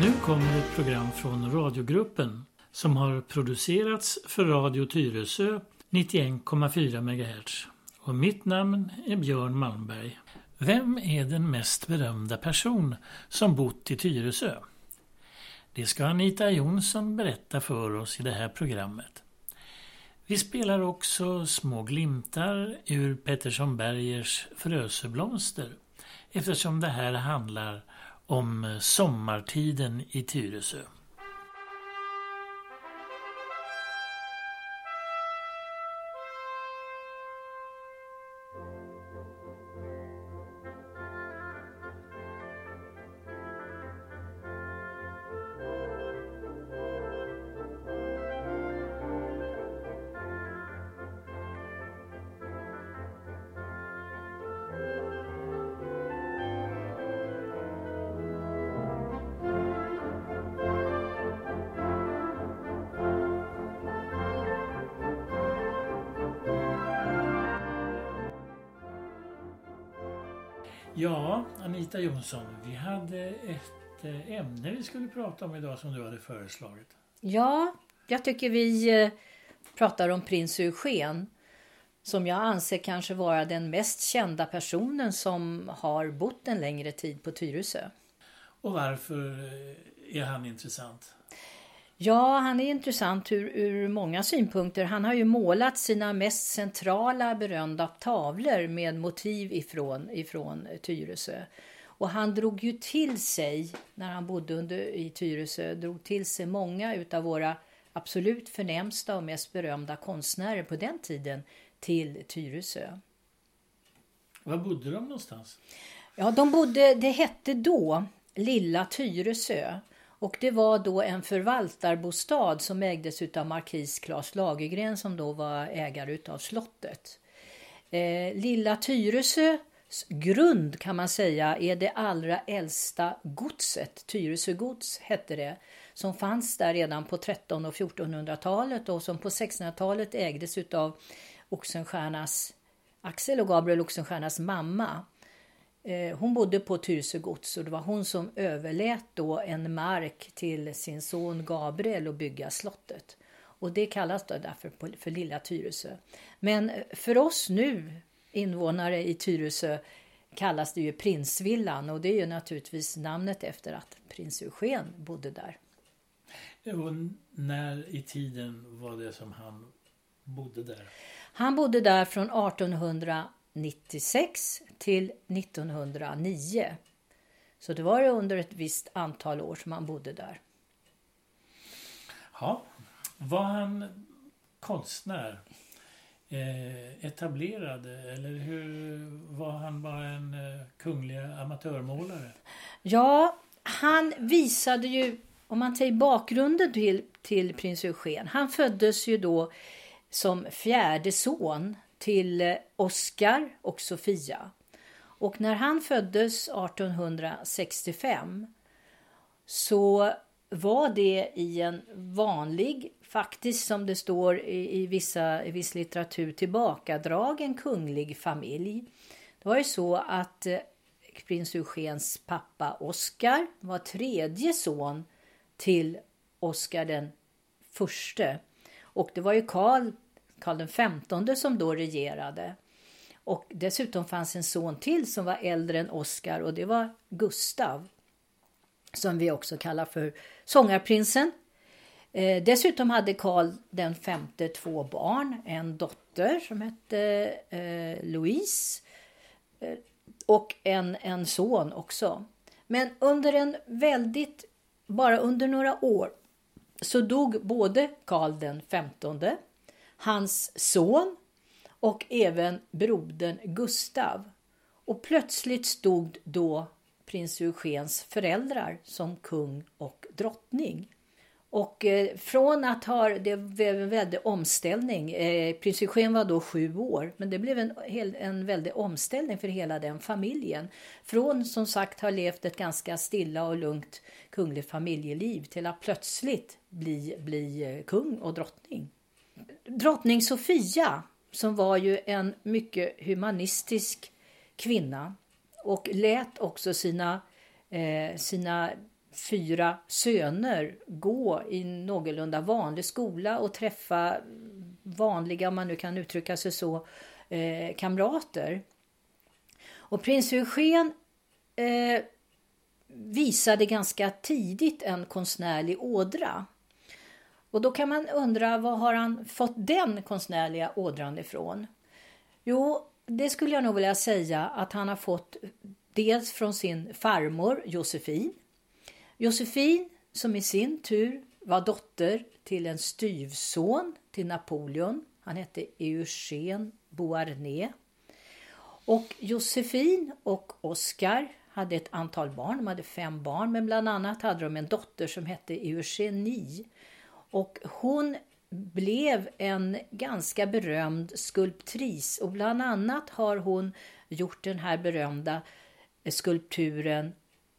Nu kommer ett program från radiogruppen som har producerats för Radio Tyresö 91,4 MHz. Och mitt namn är Björn Malmberg. Vem är den mest berömda person som bott i Tyresö? Det ska Anita Jonsson berätta för oss i det här programmet. Vi spelar också små glimtar ur Pettersson Bergers Frösöblomster eftersom det här handlar om eh, sommartiden i Tyresö. Ja, Anita Jonsson, vi hade ett eh, ämne vi skulle prata om idag som du hade föreslagit. Ja, jag tycker vi eh, pratar om prins Eugen som jag anser kanske vara den mest kända personen som har bott en längre tid på Tyresö. Och varför eh, är han intressant? Ja, han är intressant ur, ur, många synpunkter. Han har ju målat sina mest centrala berömda tavlor med motiv ifrån, ifrån Tyresö. Och han drog ju till sig, när han bodde under, i Tyresö, drog till sig många utav våra absolut förnämsta och mest berömda konstnärer på den tiden till Tyresö. Var bodde de någonstans? Ja, de bodde, det hette då Lilla Tyresö. Och det var då en förvaltarbostad som ägdes av markis Claes Lagergren som då var ägare utav slottet. Eh, Lilla Tyresö grund kan man säga är det allra äldsta godset, Tyresö gods hette det, som fanns där redan på 1300 och 1400-talet och som på 1600-talet ägdes utav Oxenstiernas Axel och Gabriel Oxenstiernas mamma. Eh, hon bodde på Tyresö gods och det var hon som överlät då en mark till sin son Gabriel att bygga slottet. Och det kallas då därför för Lilla Tyresö. Men för oss nu invånare i Tyresö kallas det ju Prinsvillan och det är ju naturligtvis namnet efter att prins Eugen bodde där. Och när i tiden var det som han bodde där? Han bodde där från 1800 1996 till 1909. Så det var under ett visst antal år som han bodde där. Ja, var han konstnär? Eh, etablerad eller hur var han bara en eh, kunglig amatörmålare? Ja, han visade ju, om man tar bakgrunden till, till prins Eugen, han föddes ju då som fjärde son till eh, Oscar och Sofia. Och när han föddes 1865 så var det i en vanlig, faktiskt som det står i, i, vissa, i viss litteratur, tillbakadragen kunglig familj. Det var ju så att eh, prins Eugens pappa Oscar var tredje son till Oscar den förste. Och det var ju Karl Karl XV som då regerade. Och dessutom fanns en son till som var äldre än Oscar och det var Gustav. Som vi också kallar för sångarprinsen. Eh, dessutom hade Karl V två barn. En dotter som hette eh, Louise. Eh, och en, en son också. Men under en väldigt, bara under några år så dog både Karl den femtonde hans son och även brodern Gustav. Och plötsligt stod då prins Eugens föräldrar som kung och drottning. Och eh, från att ha, det blev en väldig omställning. Eh, prins Eugen var då sju år, men det blev en, en väldig omställning för hela den familjen. Från som sagt ha levt ett ganska stilla och lugnt kungligt familjeliv till att plötsligt bli, bli eh, kung och drottning drottning Sofia som var ju en mycket humanistisk kvinna och lät också sina, eh, sina fyra söner gå i någorlunda vanlig skola och träffa vanliga, om man nu kan uttrycka sig så, eh, kamrater. Och prins Eugen eh, visade ganska tidigt en konstnärlig ådra. Och då kan man undra, var har han fått den konstnärliga ådran ifrån? Jo, det skulle jag nog vilja säga att han har fått dels från sin farmor Josefin. Josefin som i sin tur var dotter till en styvson till Napoleon. Han hette Eugène Beauharnais. Och Josefin och Oscar hade ett antal barn, de hade fem barn, men bland annat hade de en dotter som hette Eugenie. Och hon blev en ganska berömd skulptris och bland annat har hon gjort den här berömda skulpturen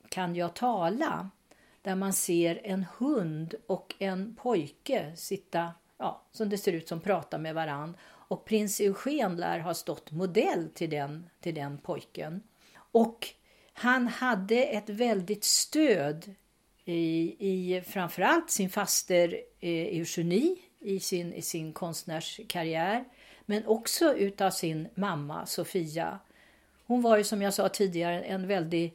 Kan jag tala? Där man ser en hund och en pojke sitta, ja, som det ser ut som pratar med varann. Och prins Eugen lär ha stått modell till den, till den pojken. Och han hade ett väldigt stöd i, i framförallt sin faster eh, Eugenie i sin, i sin konstnärskarriär. Men också utav sin mamma Sofia. Hon var ju som jag sa tidigare en väldig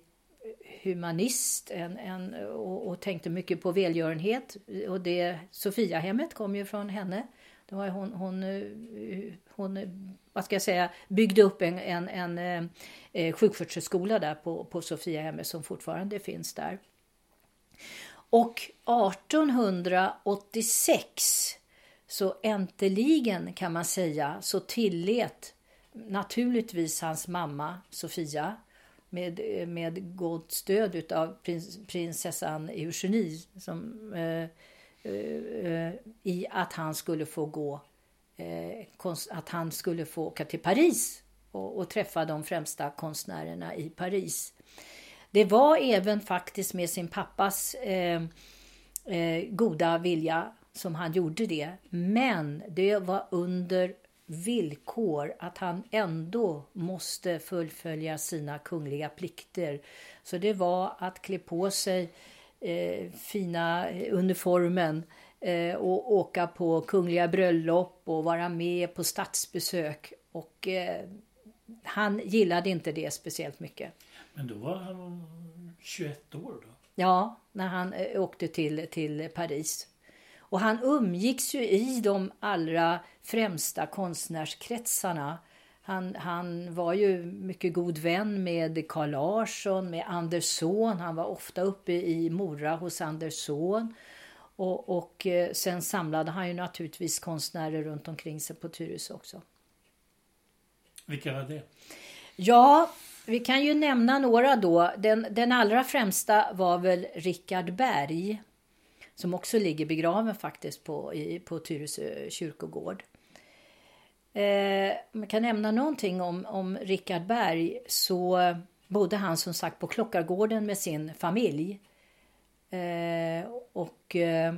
humanist en, en, och, och, tänkte mycket på välgörenhet. Och det Sofiahemmet kom ju från henne. Det var hon, hon, eh, hon vad ska jag säga, byggde upp en, en, en eh, sjuksköterskeskola där på, på Sofiahemmet som fortfarande finns där. Och 1886 så äntligen kan man säga så tillät naturligtvis hans mamma Sofia med, eh, med gott stöd av prins, prinsessan Eugenie som, eh, eh, i att han skulle få gå eh, konst, att han skulle få åka till Paris och, och, träffa de främsta konstnärerna i Paris. Det var även faktiskt med sin pappas eh, eh, goda vilja som han gjorde det. Men det var under villkor att han ändå måste fullfölja sina kungliga plikter. Så det var att klä på sig eh, fina eh, uniformen eh, och åka på kungliga bröllop och vara med på statsbesök. Och eh, han gillade inte det speciellt mycket. Men då var han 21 år då? Ja, när han eh, åkte till, till Paris. Och han umgicks ju i de allra främsta konstnärskretsarna. Han, han var ju mycket god vän med Carl Larsson, med Andersson. Han var ofta uppe i Mora hos Andersson. Och, och eh, sen samlade han ju naturligtvis konstnärer runt omkring sig på Tyresö också. Vilka var det? Ja, vi kan ju nämna några då. Den, den allra främsta var väl Richard Berg som också ligger begraven faktiskt på, i, på Tyresö kyrkogård. Eh, man kan nämna någonting om, om Richard Berg så bodde han som sagt på Klockargården med sin familj. Eh, och eh,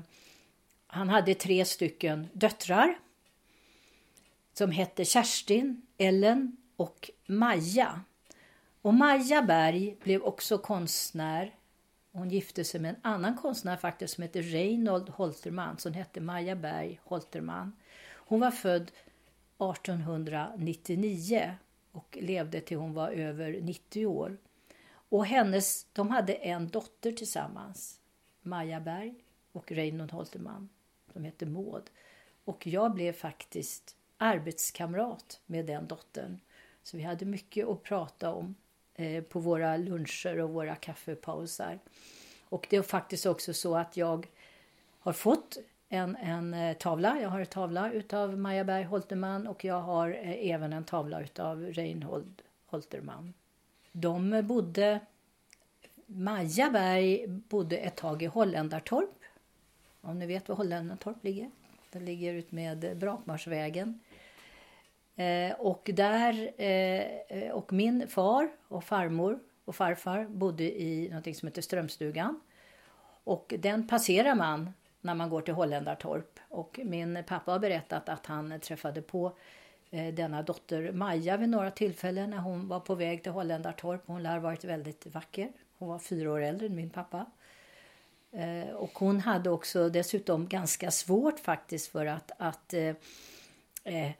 han hade tre stycken döttrar som hette Kerstin, Ellen och Maja. Och Maja Berg blev också konstnär hon gifte sig med en annan konstnär faktiskt som hette Reinhold Holterman som hette Maja Berg Holterman. Hon var född 1899 och levde till hon var över 90 år. Och hennes, de hade en dotter tillsammans, Maja Berg och Reinhold Holterman, som hette Maud. Och jag blev faktiskt arbetskamrat med den dottern. Så vi hade mycket att prata om Eh, på våra luncher och våra kaffepausar. Och det är faktiskt också så att jag har fått en, en eh, tavla. Jag har en tavla utav Maja Berg Holterman och jag har eh, även en tavla utav Reinhold Holterman. De bodde, Maja Berg bodde ett tag i Holländartorp. Om ni vet var Holländartorp ligger. Det ligger ut med Brakmarsvägen. Eh, och där, eh, eh, och min far och farmor och farfar bodde i något som heter Strömstugan. Och den passerar man när man går till Holländartorp. Och min pappa har berättat att han träffade på eh, denna dotter Maja vid några tillfällen när hon var på väg till Holländartorp. Hon lär ha varit väldigt vacker. Hon var fyra år äldre än min pappa. Eh, och hon hade också dessutom ganska svårt faktiskt för att, att eh, eh,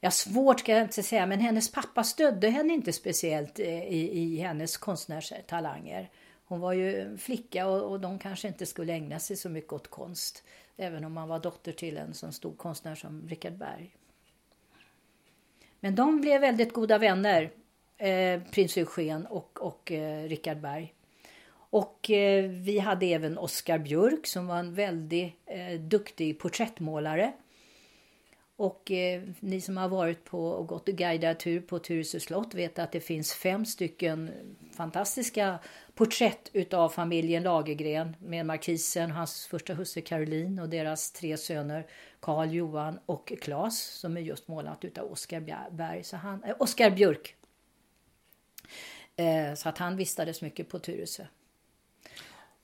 ja, svårt ska jag inte säga, men hennes pappa stödde henne inte speciellt eh, i, i hennes konstnärstalanger. Hon var ju flicka och, och de kanske inte skulle ägna sig så mycket åt konst. Även om man var dotter till en sån stor konstnär som Richard Berg. Men de blev väldigt goda vänner, eh, prins Eugen och, och eh, Richard Berg. Och eh, vi hade även Oskar Björk som var en väldigt eh, duktig porträttmålare. Och eh, ni som har varit på och gått guidad tur på Tyresö slott vet att det finns fem stycken fantastiska porträtt utav familjen Lagergren med markisen, hans första hustru Caroline och deras tre söner Karl, Johan och Claes som är just målat utav Oskar Berg, så han, äh, Oskar Björk. Eh, så att han vistades mycket på Tyresö.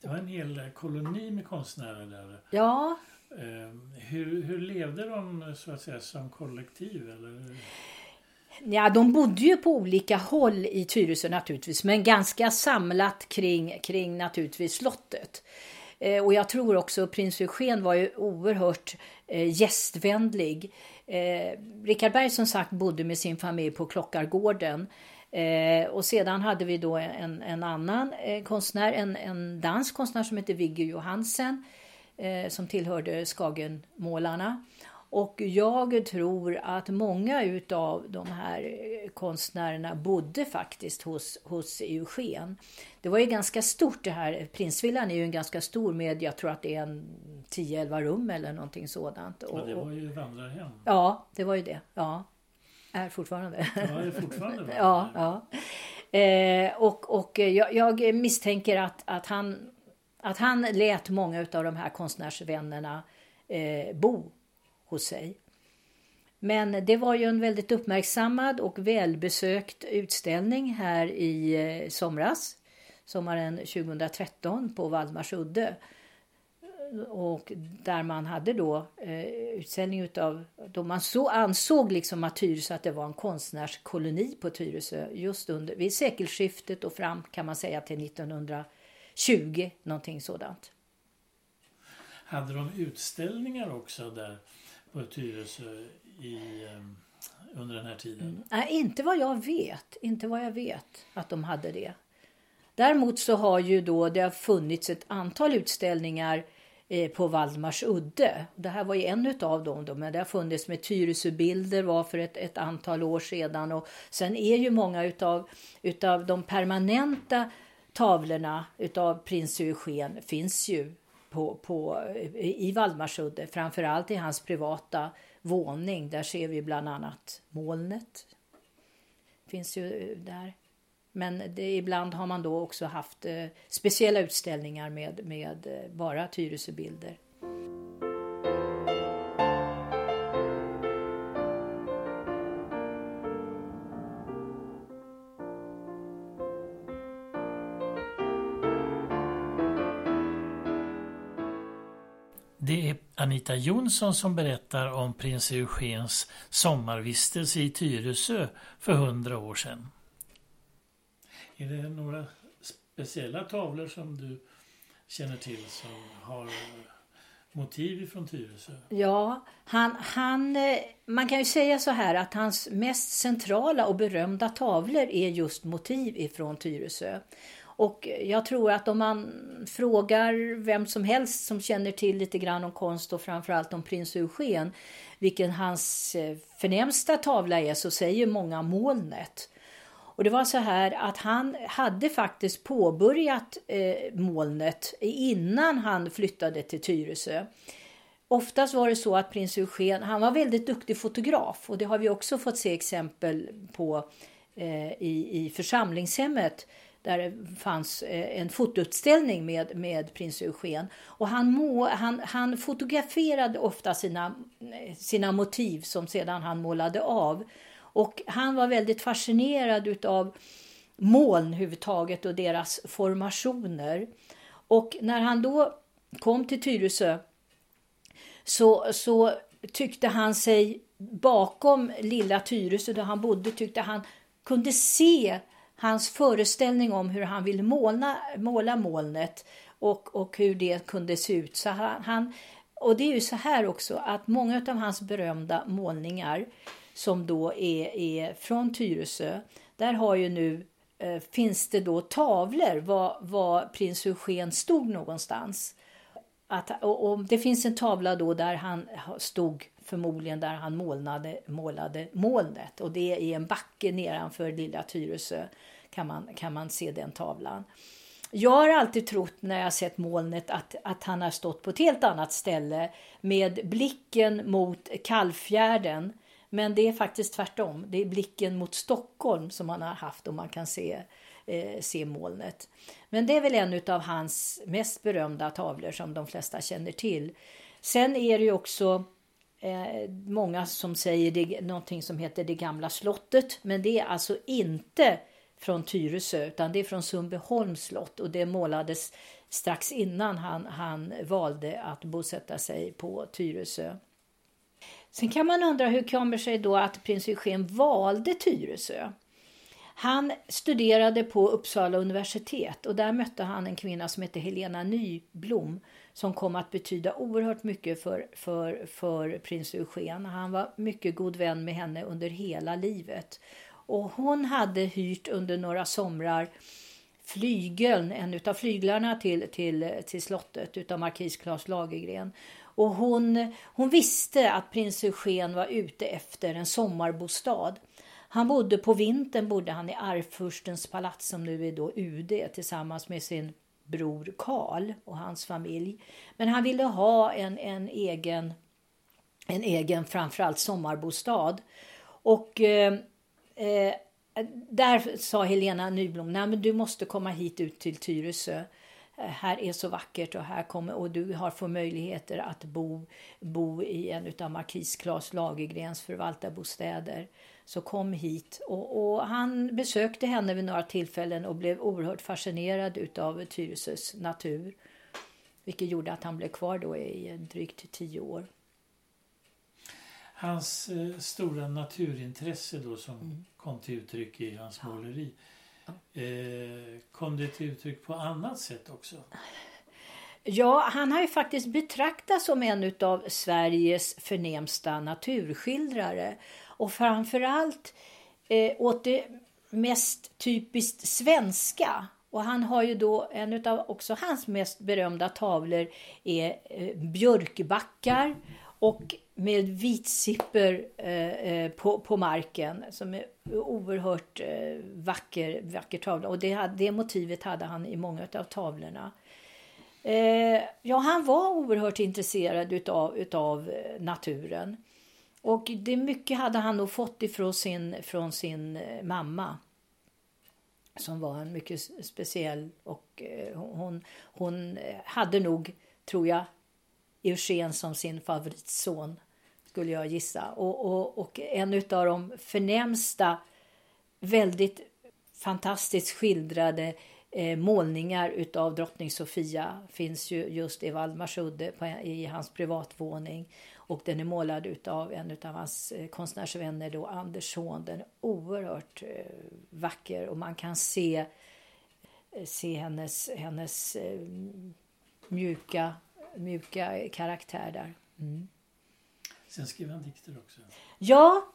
Det var en hel koloni med konstnärer där. Ja. Eh, hur, hur levde de så att säga som kollektiv? Eller? Ja, de bodde ju på olika håll i Tyresö naturligtvis, men ganska samlat kring, kring naturligtvis slottet. Eh, och jag tror också prins Eugen var ju oerhört eh, gästvänlig. Eh, Richard Berg som sagt bodde med sin familj på Klockargården. Eh, och sedan hade vi då en, en annan eh, konstnär, en, en dansk konstnär som heter Viggo Johansen eh, som tillhörde Skagenmålarna. Och jag tror att många utav de här konstnärerna bodde faktiskt hos, hos Eugen. Det var ju ganska stort det här. Prinsvillan är ju en ganska stor med, jag tror att det är en 10-11 rum eller någonting sådant. Ja, det var ju vandrarhem. Ja, det var ju det. Ja. Är fortfarande. Ja, är fortfarande ja, ja. Eh, och och jag, jag misstänker att, att, han, att han lät många av de här konstnärsvännerna eh, bo hos sig. Men det var ju en väldigt uppmärksammad och välbesökt utställning här i eh, somras, sommaren 2013 på Valdemarsudde. Och där man hade då eh, utställning utav, då man så ansåg liksom att Tyresö att det var en konstnärskoloni på Tyresö just under, vid sekelskiftet och fram kan man säga till 1920, någonting sådant. Hade de utställningar också där på Tyresö i, um, under den här tiden? Mm. Nej, inte vad jag vet. Inte vad jag vet att de hade det. Däremot så har ju då det har funnits ett antal utställningar eh, på Valdemars udde. Det här var ju en utav dem då, men det har funnits med Tyresöbilder var för ett, ett antal år sedan och sen är ju många utav, utav de permanenta tavlorna utav prins Eugen finns ju på, på, i Valdemarsudde, framförallt i hans privata våning. Där ser vi bland annat molnet. Finns ju eh, där. Men det, ibland har man då också haft eh, speciella utställningar med, med eh, bara Tyresöbilder. Det är Anita Jonsson som berättar om prins Eugens sommarvistelse i Tyresö för hundra år sedan. Är det några speciella tavlor som du känner till som har motiv från Tyresö? Ja, han, han, eh, man kan ju säga så här att hans mest centrala och berömda tavlor är just motiv ifrån Tyresö. Och jag tror att om man frågar vem som helst som känner till lite grann om konst och framförallt om prins Eugen vilken hans eh, förnämsta tavla är så säger många molnet. Och det var så här att han hade faktiskt påbörjat eh, molnet innan han flyttade till Tyresö. Oftast var det så att prins Eugen, han var väldigt duktig fotograf och det har vi också fått se exempel på eh, i, i församlingshemmet där det fanns eh, en fotoutställning med, med prins Eugen. Och han, må, han, han fotograferade ofta sina, sina motiv som sedan han målade av. Och han var väldigt fascinerad utav moln överhuvudtaget och deras formationer. Och när han då kom till Tyresö så, så tyckte han sig bakom lilla Tyresö där han bodde tyckte han kunde se hans föreställning om hur han ville måla, måla molnet och, och hur det kunde se ut. Så han, han, och det är ju så här också att många av hans berömda målningar som då är, är från Tyresö, där har ju nu eh, finns det då tavlor var, var prins Eugen stod någonstans. Att, och, och, det finns en tavla då där han stod förmodligen där han målade, målade molnet och det är i en backe nedanför lilla Tyresö kan man, kan man se den tavlan. Jag har alltid trott när jag sett molnet att, att han har stått på ett helt annat ställe med blicken mot Kallfjärden. Men det är faktiskt tvärtom. Det är blicken mot Stockholm som han har haft och man kan se, eh, se molnet. Men det är väl en av hans mest berömda tavlor som de flesta känner till. Sen är det ju också eh, många som säger det, någonting som heter det gamla slottet. Men det är alltså inte från Tyresö utan det är från Sundbyholms slott och det målades strax innan han, han valde att bosätta sig på Tyresö. Sen kan man undra hur kommer sig då att prins Eugen valde Tyresö? Han studerade på Uppsala universitet och där mötte han en kvinna som hette Helena Nyblom som kom att betyda oerhört mycket för, för, för prins Eugen. Han var mycket god vän med henne under hela livet. Och hon hade hyrt under några somrar flygeln, en av flyglarna till, till, till slottet utav markis Claes Lagergren. Och hon, hon visste att prins Eugen var ute efter en sommarbostad. Han bodde på vintern bodde han i Arvfurstens palats som nu är då UD tillsammans med sin bror Karl och hans familj. Men han ville ha en, en egen, en egen framförallt sommarbostad. Och eh, eh, där sa Helena Nyblom, nej men du måste komma hit ut till Tyresö. Här är så vackert och här kommer och du har få möjligheter att bo, bo i en av markis Claes Lagergrens förvaltarbostäder. Så kom hit. Och, och, han besökte henne vid några tillfällen och blev oerhört fascinerad utav Tyresös natur. Vilket gjorde att han blev kvar då i drygt tio år. Hans eh, stora naturintresse då som mm. kom till uttryck i hans ja. måleri. Ja. Eh, kom det till uttryck på annat sätt också? Ja, han har ju faktiskt betraktats som en av Sveriges förnämsta naturskildrare. Och framförallt eh, åt det mest typiskt svenska. Och han har ju då, en av också hans mest berömda tavlor är eh, björkbackar och med vitsipper eh, eh, på, på marken som är oerhört eh, vacker, vacker tavla. Och det, det motivet hade han i många av tavlorna. Eh, ja, han var oerhört intresserad utav, utav eh, naturen. Och det mycket hade han nog fått ifrån sin, från sin eh, mamma. Som var en mycket speciell och eh, hon, hon eh, hade nog, tror jag, Eugen som sin favoritson, skulle jag gissa. Och, och, och en av de förnämsta, väldigt fantastiskt skildrade eh, målningar utav drottning Sofia finns ju just i Waldmarsudde i hans privatvåning. Och den är målad utav en av hans eh, konstnärsvänner då, Andersson. Den är oerhört eh, vacker och man kan se, eh, se hennes, hennes mjuka mjuka karaktär där. Mm. Sen skrev han dikter också. Ja,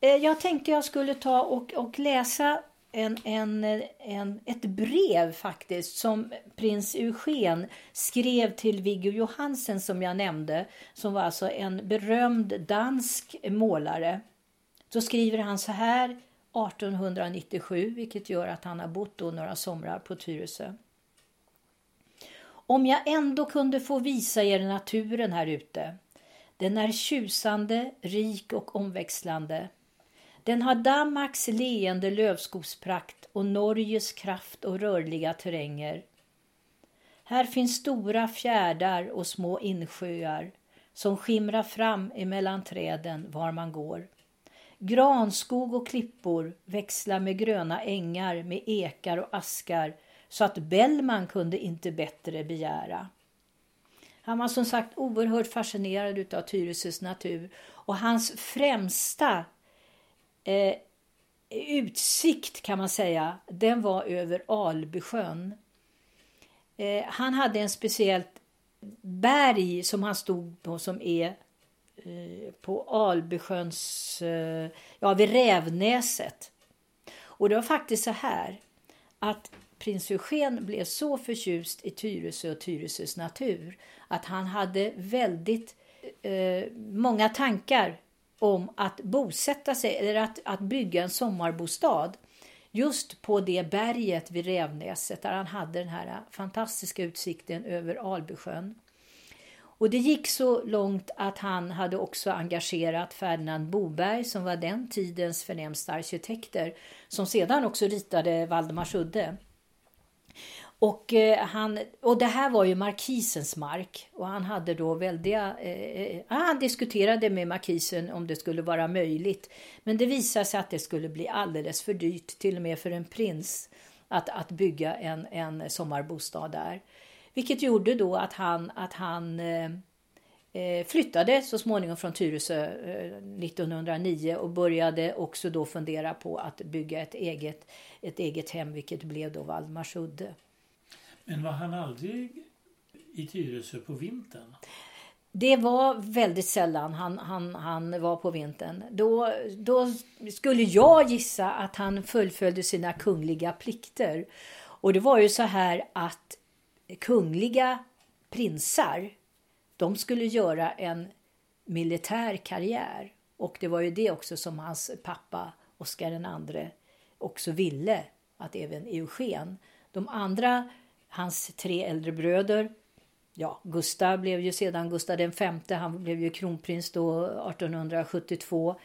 jag tänkte jag skulle ta och, och läsa en, en, en, ett brev faktiskt som prins Eugen skrev till Viggo Johansen som jag nämnde. Som var alltså en berömd dansk målare. Då skriver han så här 1897, vilket gör att han har bott då några somrar på Tyresö. Om jag ändå kunde få visa er naturen här ute. Den är tjusande, rik och omväxlande. Den har Danmarks leende lövskogsprakt och Norges kraft och rörliga terränger. Här finns stora fjärdar och små insjöar som skimrar fram emellan träden var man går. Granskog och klippor växlar med gröna ängar med ekar och askar så att Bellman kunde inte bättre begära. Han var som sagt oerhört fascinerad av Tyresös natur och hans främsta eh, utsikt kan man säga, den var över Albysjön. Eh, han hade en speciellt berg som han stod på som är eh, på Albysjöns, eh, ja vid Rävnäset. Och det var faktiskt så här att prins Eugen blev så förtjust i Tyresö och Tyresös natur att han hade väldigt eh, många tankar om att bosätta sig eller att, att bygga en sommarbostad just på det berget vid Rävnäset där han hade den här fantastiska utsikten över Albysjön. Och det gick så långt att han hade också engagerat Ferdinand Boberg som var den tidens förnämsta arkitekter som sedan också ritade Valdemarsudde. Och, eh, han, och det här var ju markisens mark och han hade då väldiga... Eh, eh, han diskuterade med markisen om det skulle vara möjligt. Men det visade sig att det skulle bli alldeles för dyrt, till och med för en prins, att, att bygga en, en sommarbostad där. Vilket gjorde då att han, att han eh, eh flyttade så småningom från Tyresö eh, 1909 och började också då fundera på att bygga ett eget, ett eget hem, vilket blev då Valdemarsudde. Men var han aldrig i Tyresö på vintern? Det var väldigt sällan han, han, han var på vintern. Då, då skulle jag gissa att han fullföljde sina kungliga plikter. Och det var ju så här att kungliga prinsar, de skulle göra en militär karriär. Och det var ju det också som hans pappa Oscar II också ville, att även Eugen. De andra hans tre äldre bröder. Ja, Gustav blev ju sedan Gustav V, han blev ju kronprins då 1872.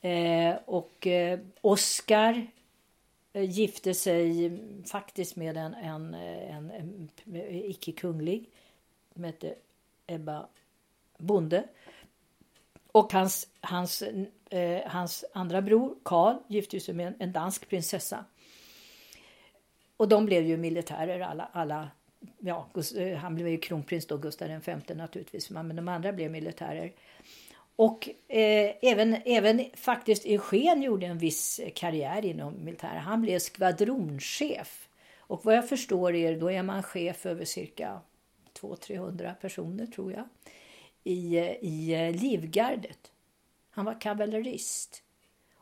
Eh, och eh, Oscar eh, gifte sig faktiskt med en, en, eh, en, en eh, icke-kunglig som hette Ebba Bonde. Och hans, hans, eh, hans andra bror Karl gifte sig med en dansk prinsessa. Och de blev ju militärer alla. alla ja, eh, han blev ju kronprins då, Gustav V naturligtvis, men de andra blev militärer. Och eh, även, även faktiskt Eugen gjorde en viss karriär inom militären. Han blev skvadronchef. Och vad jag förstår är då är man chef över cirka 200-300 personer tror jag. I, i eh, livgardet. Han var kavallerist.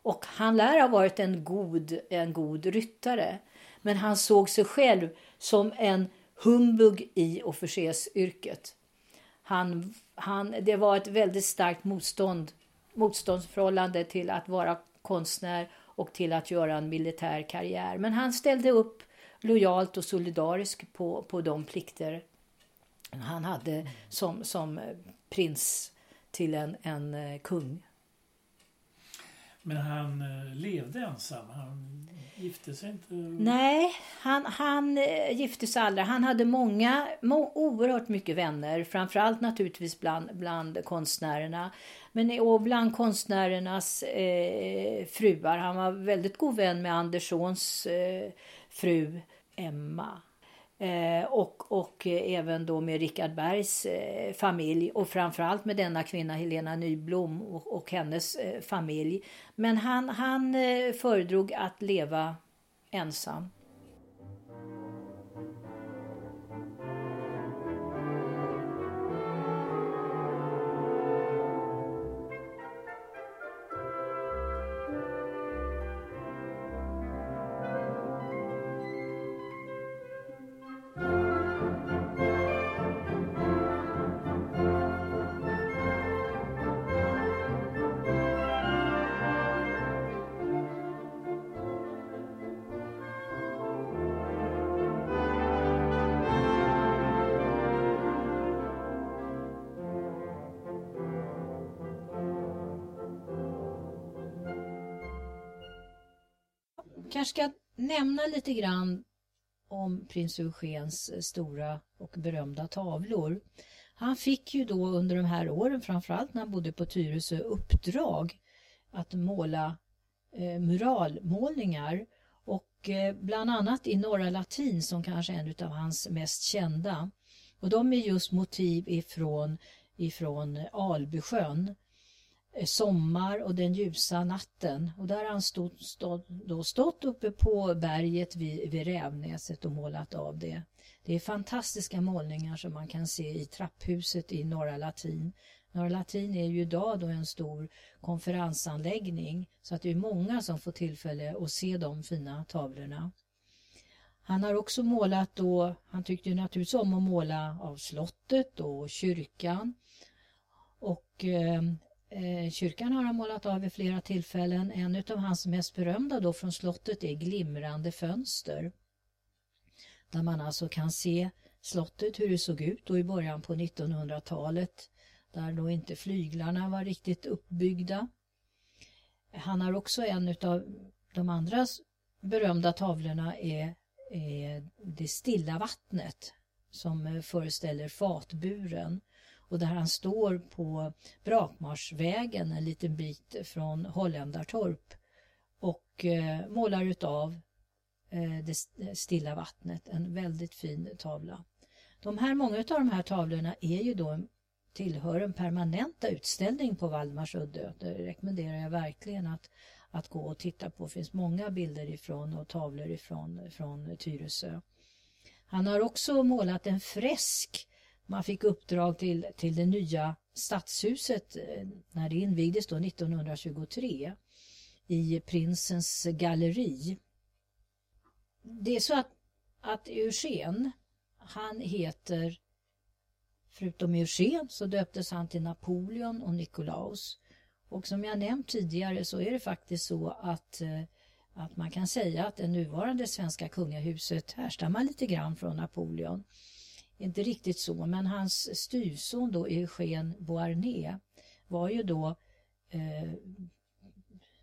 Och han lär ha varit en god, en god ryttare. Men han såg sig själv som en humbug i officersyrket. Han, han, det var ett väldigt starkt motstånd, motståndsförhållande till att vara konstnär och till att göra en militär karriär. Men han ställde upp lojalt och solidariskt på, på de plikter han hade som, som prins till en, en eh, kung. Men han eh, levde ensam? Han gifte sig inte? Nej, han, han eh, gifte sig aldrig. Han hade många, må, oerhört mycket vänner. Framförallt naturligtvis bland, bland konstnärerna. Men och bland konstnärernas eh, fruar. Han var väldigt god vän med Anderssons eh, fru Emma. Eh, och, och eh, även då med Richard Bergs eh, familj och framförallt med denna kvinna Helena Nyblom och, och hennes eh, familj. Men han, han eh, föredrog att leva ensam. Kanske ska nämna lite grann om prins Eugens eh, stora och berömda tavlor. Han fick ju då under de här åren, framförallt när han bodde på Tyresö, uppdrag att måla eh, muralmålningar och eh, bland annat i Norra Latin som kanske är en av hans mest kända. Och de är just motiv ifrån, ifrån Albysjön eh, Eh, sommar och Den ljusa natten. Och där har han stått, stått, då stått uppe på berget vid, vid Rävnäset och målat av det. Det är fantastiska målningar som man kan se i trapphuset i Norra Latin. Norra Latin är ju idag då en stor konferensanläggning så att det är många som får tillfälle att se de fina tavlorna. Han har också målat då, han tyckte ju naturligtvis om att måla av slottet och kyrkan. Och eh, Eh, kyrkan har han målat av vid flera tillfällen. En av hans mest berömda då från slottet är Glimrande fönster. Där man alltså kan se slottet, hur det såg ut då i början på 1900-talet. Där då inte flyglarna var riktigt uppbyggda. Han har också en av de andra berömda tavlorna är är det stilla vattnet som eh, föreställer fatburen och där han står på Brakmarsvägen en liten bit från Holländartorp och eh, målar utav eh, det stilla vattnet. En väldigt fin tavla. De här, många av de här tavlorna är ju då tillhör en permanenta utställning på Valdemarsudde. Det rekommenderar jag verkligen att, att gå och titta på. Det finns många bilder ifrån och tavlor ifrån från Tyresö. Han har också målat en fresk. Man fick uppdrag till, till det nya stadshuset eh, när det invigdes då 1923 i Prinsens galleri. Det är så att, att Eugen, han heter, förutom Eugen så döptes han till Napoleon och Nikolaus. Och som jag nämnt tidigare så är det faktiskt så att, eh, att man kan säga att det nuvarande svenska kungahuset härstammar lite grann från Napoleon. Inte riktigt så, men hans styvson då Eugen Beauharnais var ju då eh,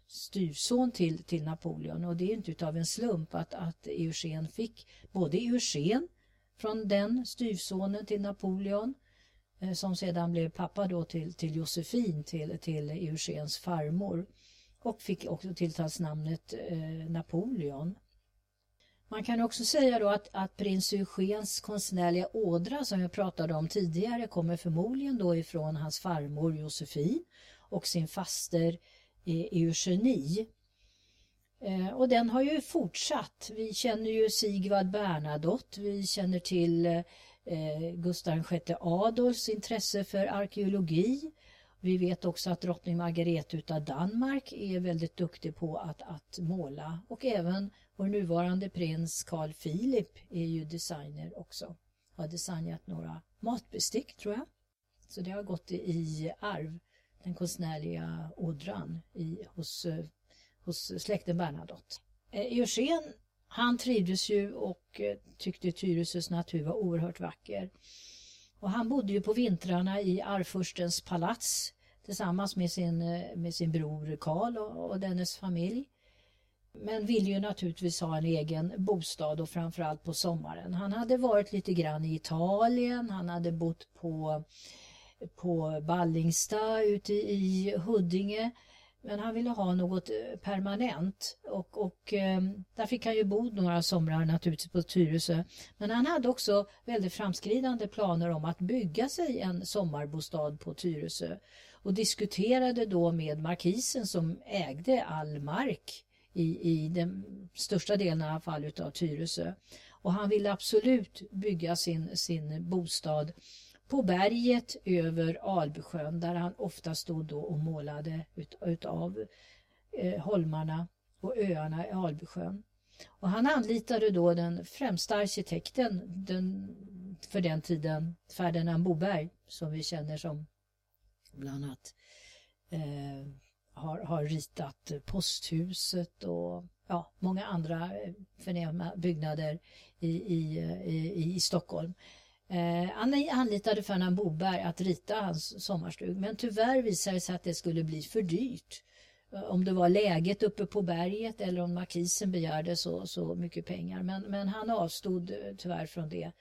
styvson till, till Napoleon och det är inte utav en slump att, att Eugen fick både Eugen från den styvsonen till Napoleon Eh, som sedan blev pappa då till, till Josefin, till, till Eugens farmor och fick också tilltalsnamnet eh, Napoleon. Man kan också säga då att, att prins Eugens konstnärliga ådra som jag pratade om tidigare kommer förmodligen då ifrån hans farmor Josefin och sin faster eh, Eugenie. Eh, och den har ju fortsatt. Vi känner ju Sigvard Bernadotte, vi känner till eh, Gustav VI Adolfs intresse för arkeologi. Vi vet också att drottning Margareta av Danmark är väldigt duktig på att, att måla och även vår nuvarande prins Carl Philip är ju designer också. Har designat några matbestick tror jag. Så det har gått i arv, den konstnärliga ådran i, hos, hos släkten Bernadotte. Eh, Eugen han trivdes ju och eh, tyckte Tyresös natur var oerhört vacker. Och han bodde ju på vintrarna i Arvfurstens palats tillsammans med sin, eh, med sin bror Karl och, och dennes familj. Men ville ju naturligtvis ha en egen bostad och framförallt på sommaren. Han hade varit lite grann i Italien, han hade bott på, på Ballingsta ute i Huddinge. Men han ville ha något eh, permanent. Och, och eh, där fick han ju bo några somrar naturligtvis på Tyresö. Men han hade också väldigt framskridande planer om att bygga sig en sommarbostad på Tyresö. Och diskuterade då med markisen som ägde all mark i, i den största delen i alla fall utav Tyresö. Och han ville absolut bygga sin, sin bostad på berget över Albysjön där han ofta stod då och målade ut, utav eh, holmarna och öarna i Albysjön. Och han anlitade då den främsta arkitekten den, för den tiden, Ferdinand Boberg, som vi känner som bland annat eh, har, har ritat eh, posthuset och ja, många andra eh, förnäma byggnader i, eh, i, i, i Stockholm. Eh, han anlitade Ferdinand Boberg att rita hans sommarstug men tyvärr visade det sig att det skulle bli för dyrt. Om det var läget uppe på berget eller om markisen begärde så, så mycket pengar. Men, men han avstod tyvärr från det.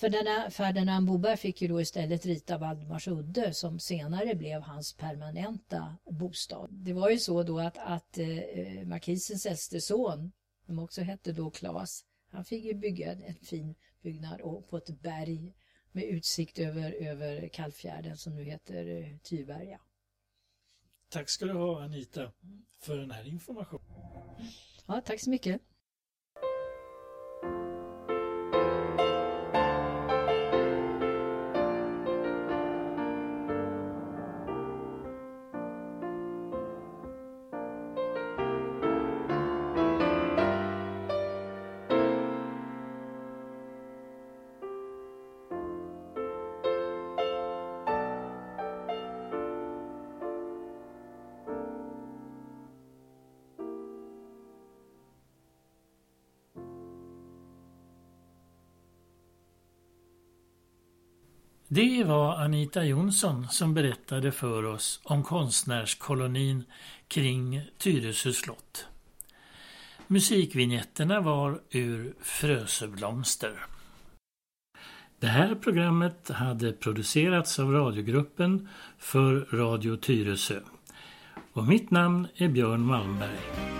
För denna Ferdinand Boberg fick ju då istället rita Valdemarsudde som senare blev hans permanenta bostad. Det var ju så då att, att eh, markisens äldste son, som också hette då Claes, han fick ju bygga en fin byggnad och på ett berg med utsikt över, över Kallfjärden som nu heter eh, Tyrberga. Tack ska du ha Anita för den här informationen. Ja, tack så mycket. Det var Anita Jonsson som berättade för oss om konstnärskolonin kring Tyresö slott. Musikvinjetterna var ur Frösöblomster. Det här programmet hade producerats av radiogruppen för Radio Tyresö och mitt namn är Björn Malmberg.